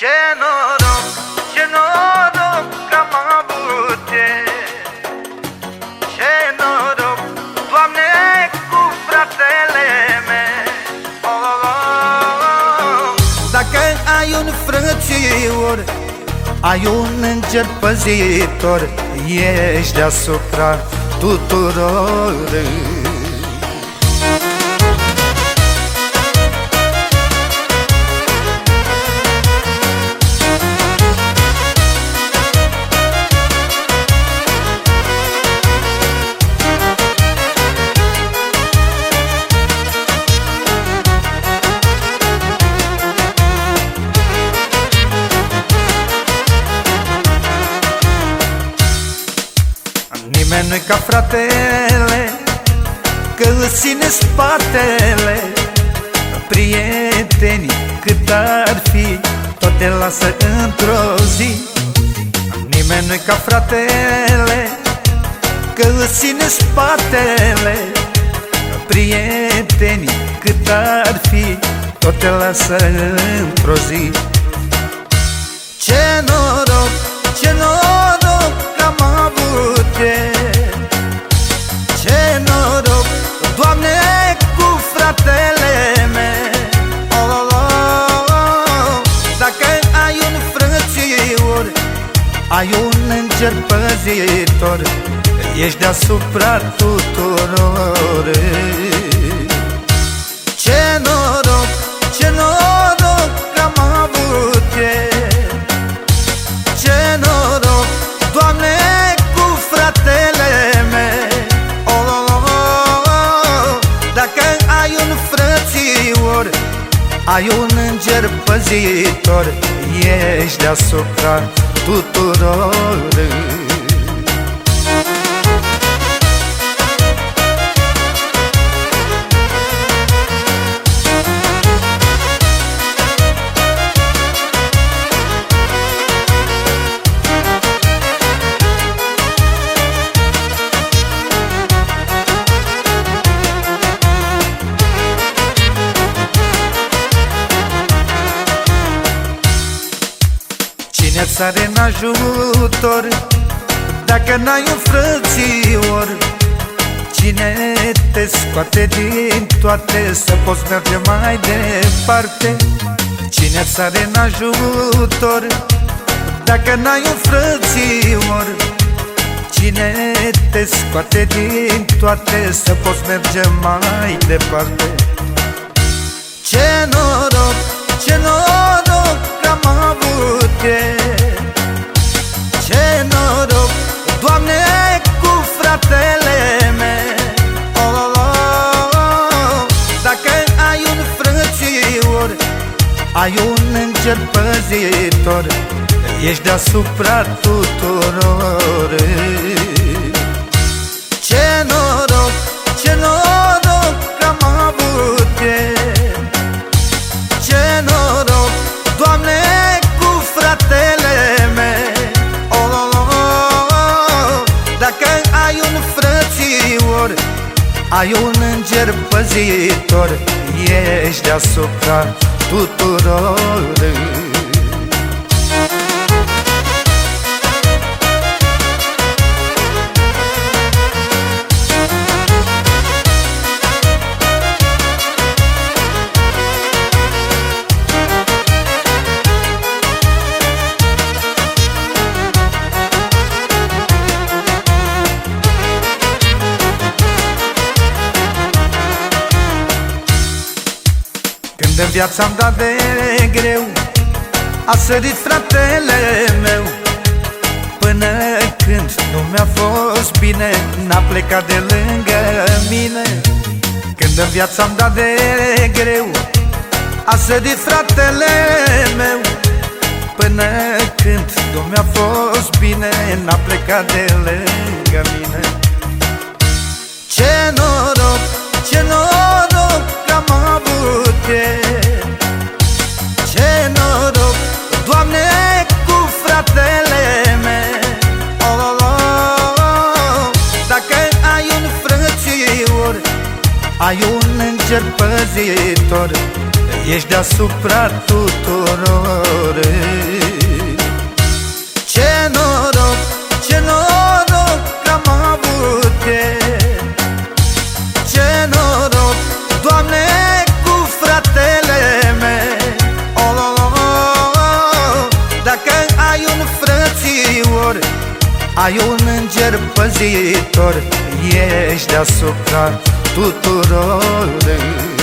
Ce noroc, ce noroc că am avut Ce noroc, Doamne, cu fratele meu. Oh, oh, oh, oh. Dacă ai un frățior Ai un înger păzitor Ești deasupra tuturor Nimeni nu-i ca fratele Că îți ține spatele. Prietenii cât ar fi Tot te lasă într-o zi. Nimeni nu-i ca fratele Că îți ține spatele. Prietenii cât ar fi Tot te lasă într-o zi. Ce noroc, ce noroc fratele meu oh, oh, oh, oh. Dacă ai un frățior, ai un înger păzitor Ești deasupra tuturor. Ce noroc, ce noroc frățior, ai un înger păzitor Ești deasupra tuturor sare în ajutor Dacă n-ai un frățior. Cine te scoate din toate Să poți merge mai departe? Cine sare în ajutor Dacă n-ai un frățior? Cine te scoate din toate Să poți merge mai departe ai un înger păzitor Ești deasupra tuturor. Ce noroc, ce noroc că am avut Ce noroc, Doamne, cu fratele meu. Oh, oh, oh, oh. Dacă ai un frățior, ai un înger păzitor Ești deasupra tuturor în viața am dat de greu A sărit fratele meu. Până când nu mi-a fost bine N-a plecat de lângă mine. Când în viața am dat de greu A sărit fratele meu. Până când nu mi-a fost bine N-a plecat de lângă mine. Ce noroc, ce noroc Ai un înger păzitor Ești deasupra tuturor. Ce noroc, ce noroc că am avut Ce noroc, Doamne, cu fratele meu. Oh, oh, oh, oh, Dacă ai un frățior Ai un înger păzitor Ești deasupra tuturor